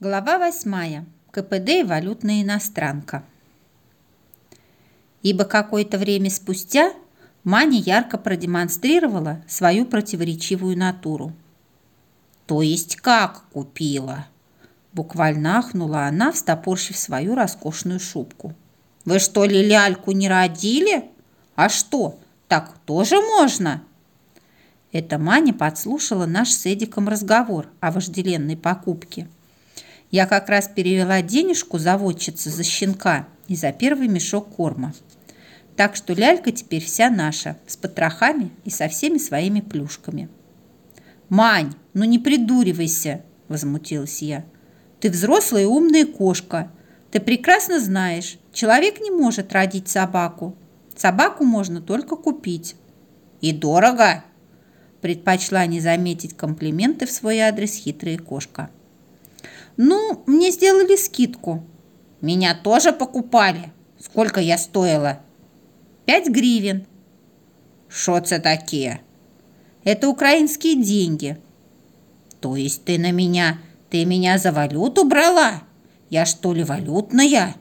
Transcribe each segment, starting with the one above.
Глава 8. КПД и валютная иностранка. Ибо какое-то время спустя Маня ярко продемонстрировала свою противоречивую натуру. «То есть как купила?» Буквально ахнула она, встопорщив свою роскошную шубку. «Вы что ли ляльку не родили? А что, так тоже можно?» Это Маня подслушала наш с Эдиком разговор о вожделенной покупке – я как раз перевела денежку заводчице за щенка и за первый мешок корма. Так что лялька теперь вся наша, с потрохами и со всеми своими плюшками. «Мань, ну не придуривайся!» – возмутилась я. «Ты взрослая и умная кошка. Ты прекрасно знаешь, человек не может родить собаку. Собаку можно только купить». «И дорого!» – предпочла не заметить комплименты в свой адрес хитрая кошка. Ну, мне сделали скидку. Меня тоже покупали. Сколько я стоила? Пять гривен. Что это такие? Это украинские деньги. То есть ты на меня, ты меня за валюту брала? Я что ли валютная?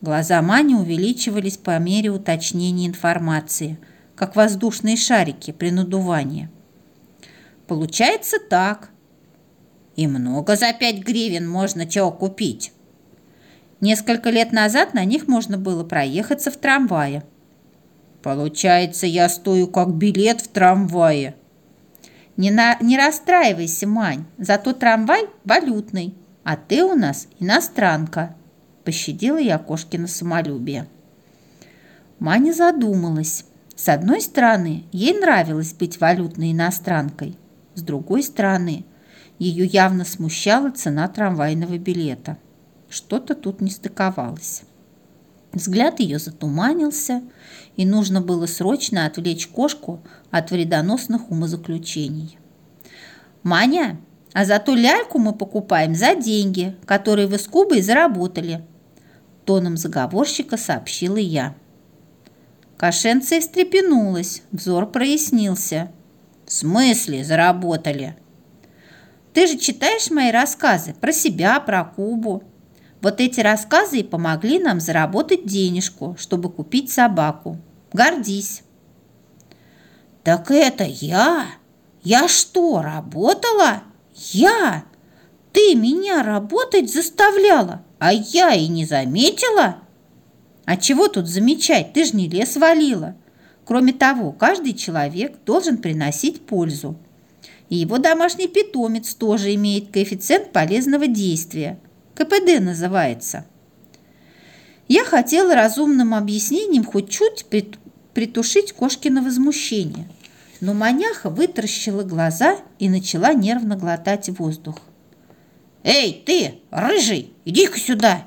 Глаза Мани увеличивались по мере уточнения информации, как воздушные шарики при надувании. Получается так. И много за пять гривен можно чего купить. Несколько лет назад на них можно было проехаться в трамвае. Получается, я стою как билет в трамвае. Не, на, не расстраивайся, Мань, зато трамвай валютный, а ты у нас иностранка. Пощадила я кошкино самолюбие. Маня задумалась. С одной стороны, ей нравилось быть валютной иностранкой. С другой стороны, ее явно смущала цена трамвайного билета. Что-то тут не стыковалось. Взгляд ее затуманился, и нужно было срочно отвлечь кошку от вредоносных умозаключений. «Маня, а зато ляльку мы покупаем за деньги, которые вы с Кубой заработали», тоном заговорщика сообщила я. Кошенция встрепенулась, взор прояснился. «В смысле заработали?» Ты же читаешь мои рассказы про себя, про Кубу. Вот эти рассказы и помогли нам заработать денежку, чтобы купить собаку. Гордись. Так это я? Я что, работала? Я? Ты меня работать заставляла, а я и не заметила? А чего тут замечать? Ты же не лес валила. Кроме того, каждый человек должен приносить пользу. И его домашний питомец тоже имеет коэффициент полезного действия. КПД называется. Я хотела разумным объяснением хоть чуть притушить Кошкино возмущение. Но маняха вытаращила глаза и начала нервно глотать воздух. «Эй, ты, рыжий, иди-ка сюда!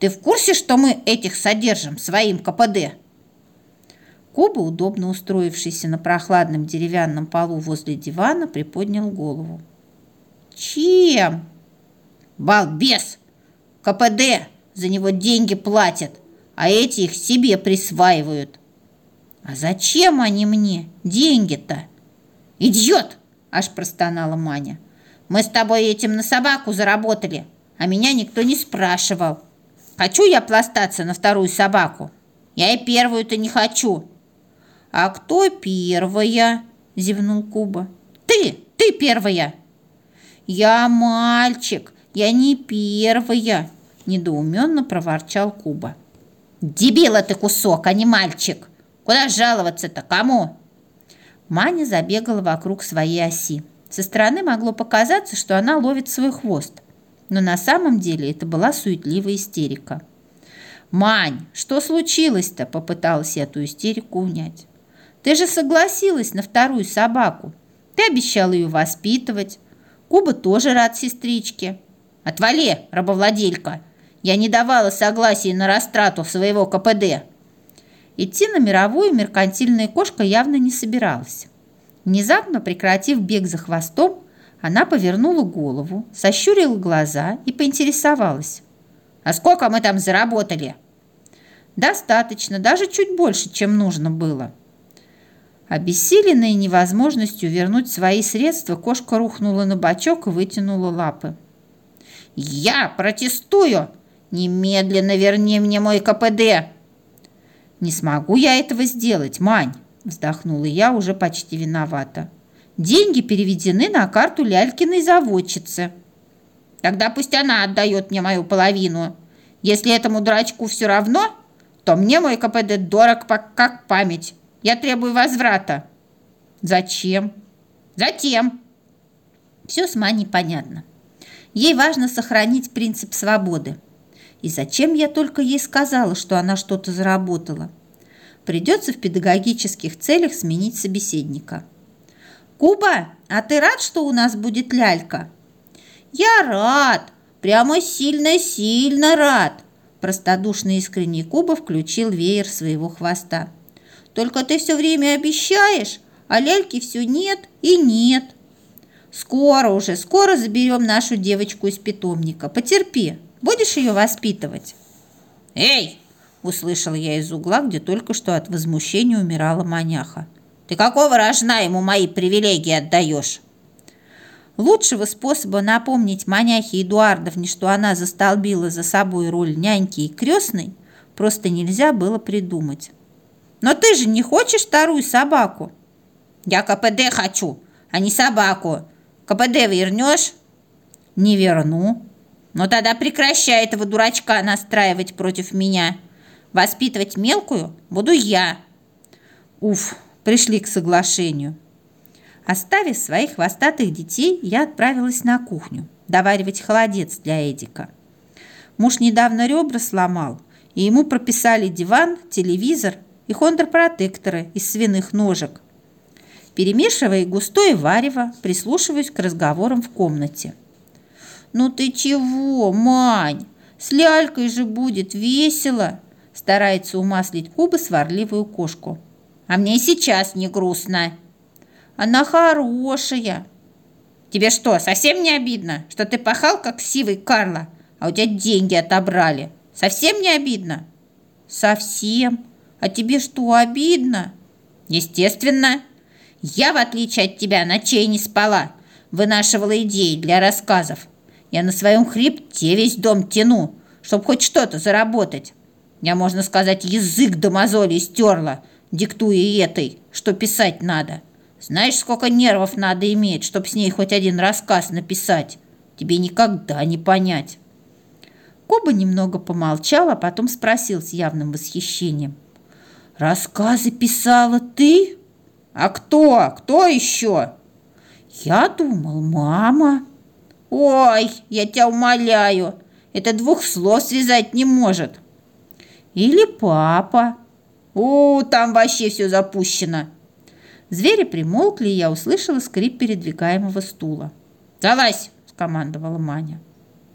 Ты в курсе, что мы этих содержим своим КПД?» Коба, удобно устроившийся на прохладном деревянном полу возле дивана, приподнял голову. «Чем?» «Балбес! КПД! За него деньги платят, а эти их себе присваивают». «А зачем они мне? Деньги-то?» «Идиот!» – аж простонала Маня. «Мы с тобой этим на собаку заработали, а меня никто не спрашивал. Хочу я пластаться на вторую собаку? Я и первую-то не хочу». «А кто первая?» – зевнул Куба. «Ты! Ты первая!» «Я мальчик! Я не первая!» – недоуменно проворчал Куба. «Дебила ты кусок, а не мальчик! Куда жаловаться-то? Кому?» Маня забегала вокруг своей оси. Со стороны могло показаться, что она ловит свой хвост. Но на самом деле это была суетливая истерика. «Мань, что случилось-то?» – попыталась эту истерику унять. Ты же согласилась на вторую собаку. Ты обещала ее воспитывать. Куба тоже рад сестричке. Отвали, рабовладелька. Я не давала согласия на растрату своего КПД. Идти на мировую меркантильная кошка явно не собиралась. Внезапно прекратив бег за хвостом, она повернула голову, сощурила глаза и поинтересовалась. «А сколько мы там заработали?» «Достаточно, даже чуть больше, чем нужно было». Обессиленная невозможностью вернуть свои средства, кошка рухнула на бочок и вытянула лапы. Я протестую! Немедленно верни мне мой КПД!» «Не смогу я этого сделать, Мань!» Вздохнула я уже почти виновата. «Деньги переведены на карту Лялькиной заводчицы». «Тогда пусть она отдает мне мою половину. Если этому дурачку все равно, то мне мой КПД дорог как память. Я требую возврата». «Зачем?» «Затем». Все с Маней понятно. Ей важно сохранить принцип свободы. И зачем я только ей сказала, что она что-то заработала? Придется в педагогических целях сменить собеседника. «Куба, а ты рад, что у нас будет лялька?» «Я рад! Прямо сильно-сильно рад!» Простодушный искренний Куба включил веер своего хвоста. «Только ты все время обещаешь, а ляльки все нет и нет!» «Скоро уже, скоро заберем нашу девочку из питомника. Потерпи!» Будешь ее воспитывать?» «Эй!» – услышал я из угла, где только что от возмущения умирала маняха. «Ты какого рожна ему мои привилегии отдаешь?» Лучшего способа напомнить маняхе Эдуардовне, что она застолбила за собой роль няньки и крестной, просто нельзя было придумать. «Но ты же не хочешь вторую собаку?» «Я КПД хочу, а не собаку. КПД вернешь?» «Не верну», но тогда прекращай этого дурачка настраивать против меня. Воспитывать мелкую буду я. Уф, пришли к соглашению. Оставив своих хвостатых детей, я отправилась на кухню доваривать холодец для Эдика. Муж недавно ребра сломал, и ему прописали диван, телевизор и хондропротекторы из свиных ножек. Перемешивая густое варево, прислушиваюсь к разговорам в комнате. «Ну ты чего, Мань? С лялькой же будет весело!» Старается умаслить Куба сварливую кошку. «А мне сейчас не грустно!» «Она хорошая!» «Тебе что, совсем не обидно, что ты пахал, как сивый Карла, а у тебя деньги отобрали? Совсем не обидно?» «Совсем. А тебе что, обидно?» «Естественно. Я, в отличие от тебя, ночей не спала, вынашивала идеи для рассказов. Я на своем хребте весь дом тяну, чтобы хоть что-то заработать. Я, можно сказать, язык до мозолей стерла, диктуя этой, что писать надо. Знаешь, сколько нервов надо иметь, чтобы с ней хоть один рассказ написать? Тебе никогда не понять». Коба немного помолчал, а потом спросил с явным восхищением. «Рассказы писала ты? А кто? Кто еще?» «Я думал, мама». «Ой, я тебя умоляю, это двух слов связать не может». «Или папа». «У, там вообще все запущено». Звери примолкли, и я услышала скрип передвигаемого стула. «Залазь!» – скомандовала Маня.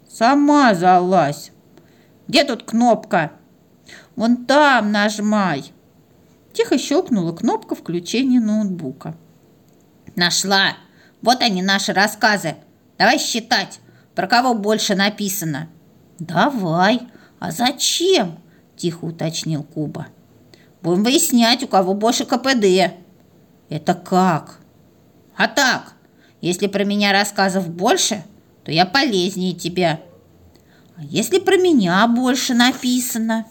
«Сама залазь!» «Где тут кнопка?» «Вон там нажимай!» Тихо щелкнула кнопка включения ноутбука. «Нашла! Вот они, наши рассказы! Давай считать, про кого больше написано. Давай. А зачем? Тихо уточнил Куба. Будем выяснять, у кого больше КПД. Это как? А так, если про меня рассказов больше, то я полезнее тебя. А если про меня больше написано?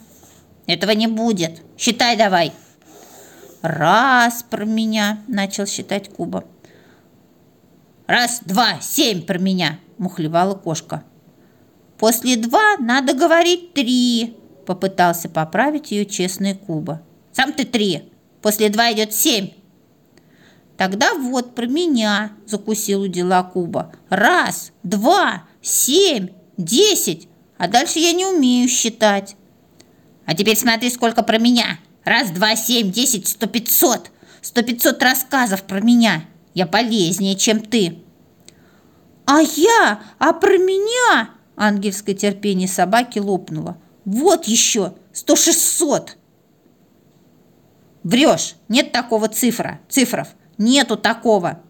Этого не будет. Считай давай. Раз про меня, начал считать Куба. Раз, два, семь про меня, мухлевала кошка. После два надо говорить три, попытался поправить ее честный Куба. Сам ты три, после два идет семь. Тогда вот про меня, закусил у дела Куба. Раз, два, семь, десять, а дальше я не умею считать. А теперь смотри, сколько про меня. Раз, два, семь, десять, сто, пятьсот. Сто, пятьсот рассказов про меня. Я полезнее, чем ты. А я, а про меня? Ангельское терпение собаки лопнуло. Вот еще, сто шестьсот. Врешь, нет такого цифра, цифров, нету такого.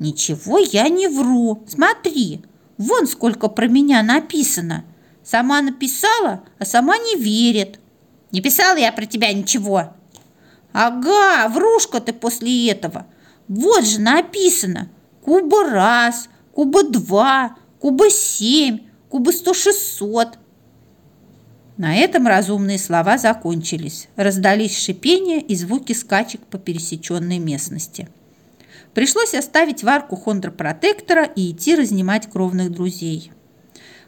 Ничего я не вру, смотри, вон сколько про меня написано. Сама написала, а сама не верит. Не писала я про тебя ничего. Ага, врушка ты после этого. Вот же написано. Куба раз, куба два, куба семь, Куба сто шестьсот. На этом разумные слова закончились. Раздались шипения и звуки скачек по пересеченной местности. Пришлось оставить варку хондропротектора и идти разнимать кровных друзей.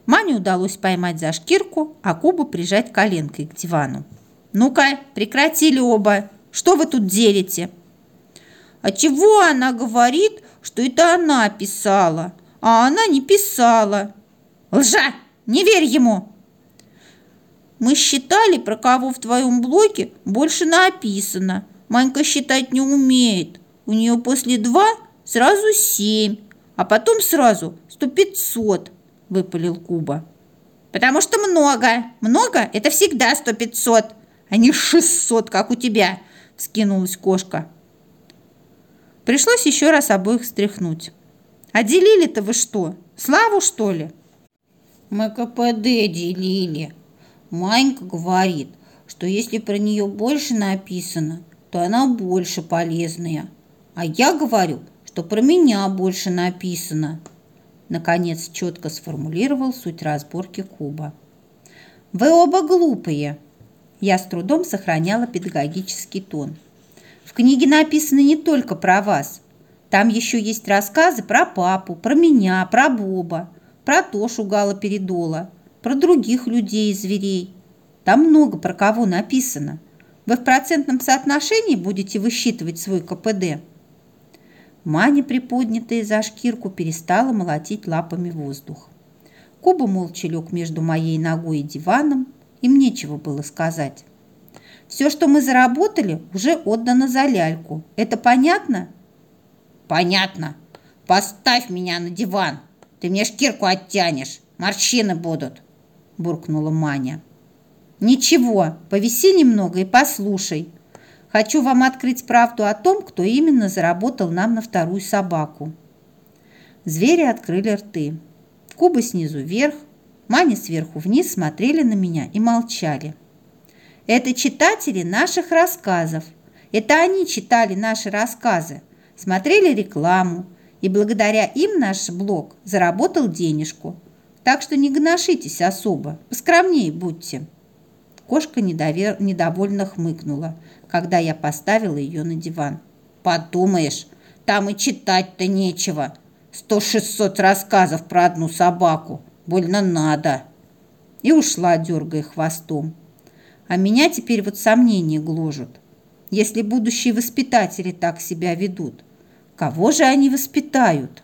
Мане удалось поймать за шкирку, а Кубу прижать коленкой к дивану. «Ну-ка, прекратили оба! Что вы тут делите?» «А чего она говорит, что это она писала, а она не писала?» «Лжа! Не верь ему!» «Мы считали, про кого в твоем блоке больше написано. Манька считать не умеет. У нее после два сразу семь, а потом сразу сто пятьсот», – выпалил Куба. «Потому что много. Много – это всегда сто пятьсот, а не шестьсот, как у тебя», – вскинулась кошка. Пришлось еще раз обоих встряхнуть. «А делили-то вы что? Славу, что ли?» «Мы КПД делили», Манька говорит, что если про нее больше написано, то она больше полезная. А я говорю, что про меня больше написано. Наконец четко сформулировал суть разборки Куба. Вы оба глупые. Я с трудом сохраняла педагогический тон. В книге написано не только про вас. Там еще есть рассказы про папу, про меня, про Боба, про Тошу Гала Передола, про других людей и зверей. Там много про кого написано. Вы в процентном соотношении будете высчитывать свой КПД. Маня, приподнятая за шкирку, перестала молотить лапами воздух. Куба молча лег между моей ногой и диваном, им нечего было сказать. Все, что мы заработали, уже отдано за ляльку. Это понятно? Понятно. Поставь меня на диван. Ты мне шкирку оттянешь. Морщины будут буркнула Маня. «Ничего, повиси немного и послушай. Хочу вам открыть правду о том, кто именно заработал нам на вторую собаку». Звери открыли рты. Кубы снизу вверх, Маня сверху вниз смотрели на меня и молчали. «Это читатели наших рассказов. Это они читали наши рассказы, смотрели рекламу, и благодаря им наш блог заработал денежку. Так что не гношитесь особо, поскромнее будьте». Кошка недовер... недовольно хмыкнула, когда я поставила ее на диван. «Подумаешь, там и читать-то нечего. Сто шестьсот рассказов про одну собаку. Больно надо». И ушла, дергая хвостом. А меня теперь вот сомнения гложут. Если будущие воспитатели так себя ведут, кого же они воспитают?»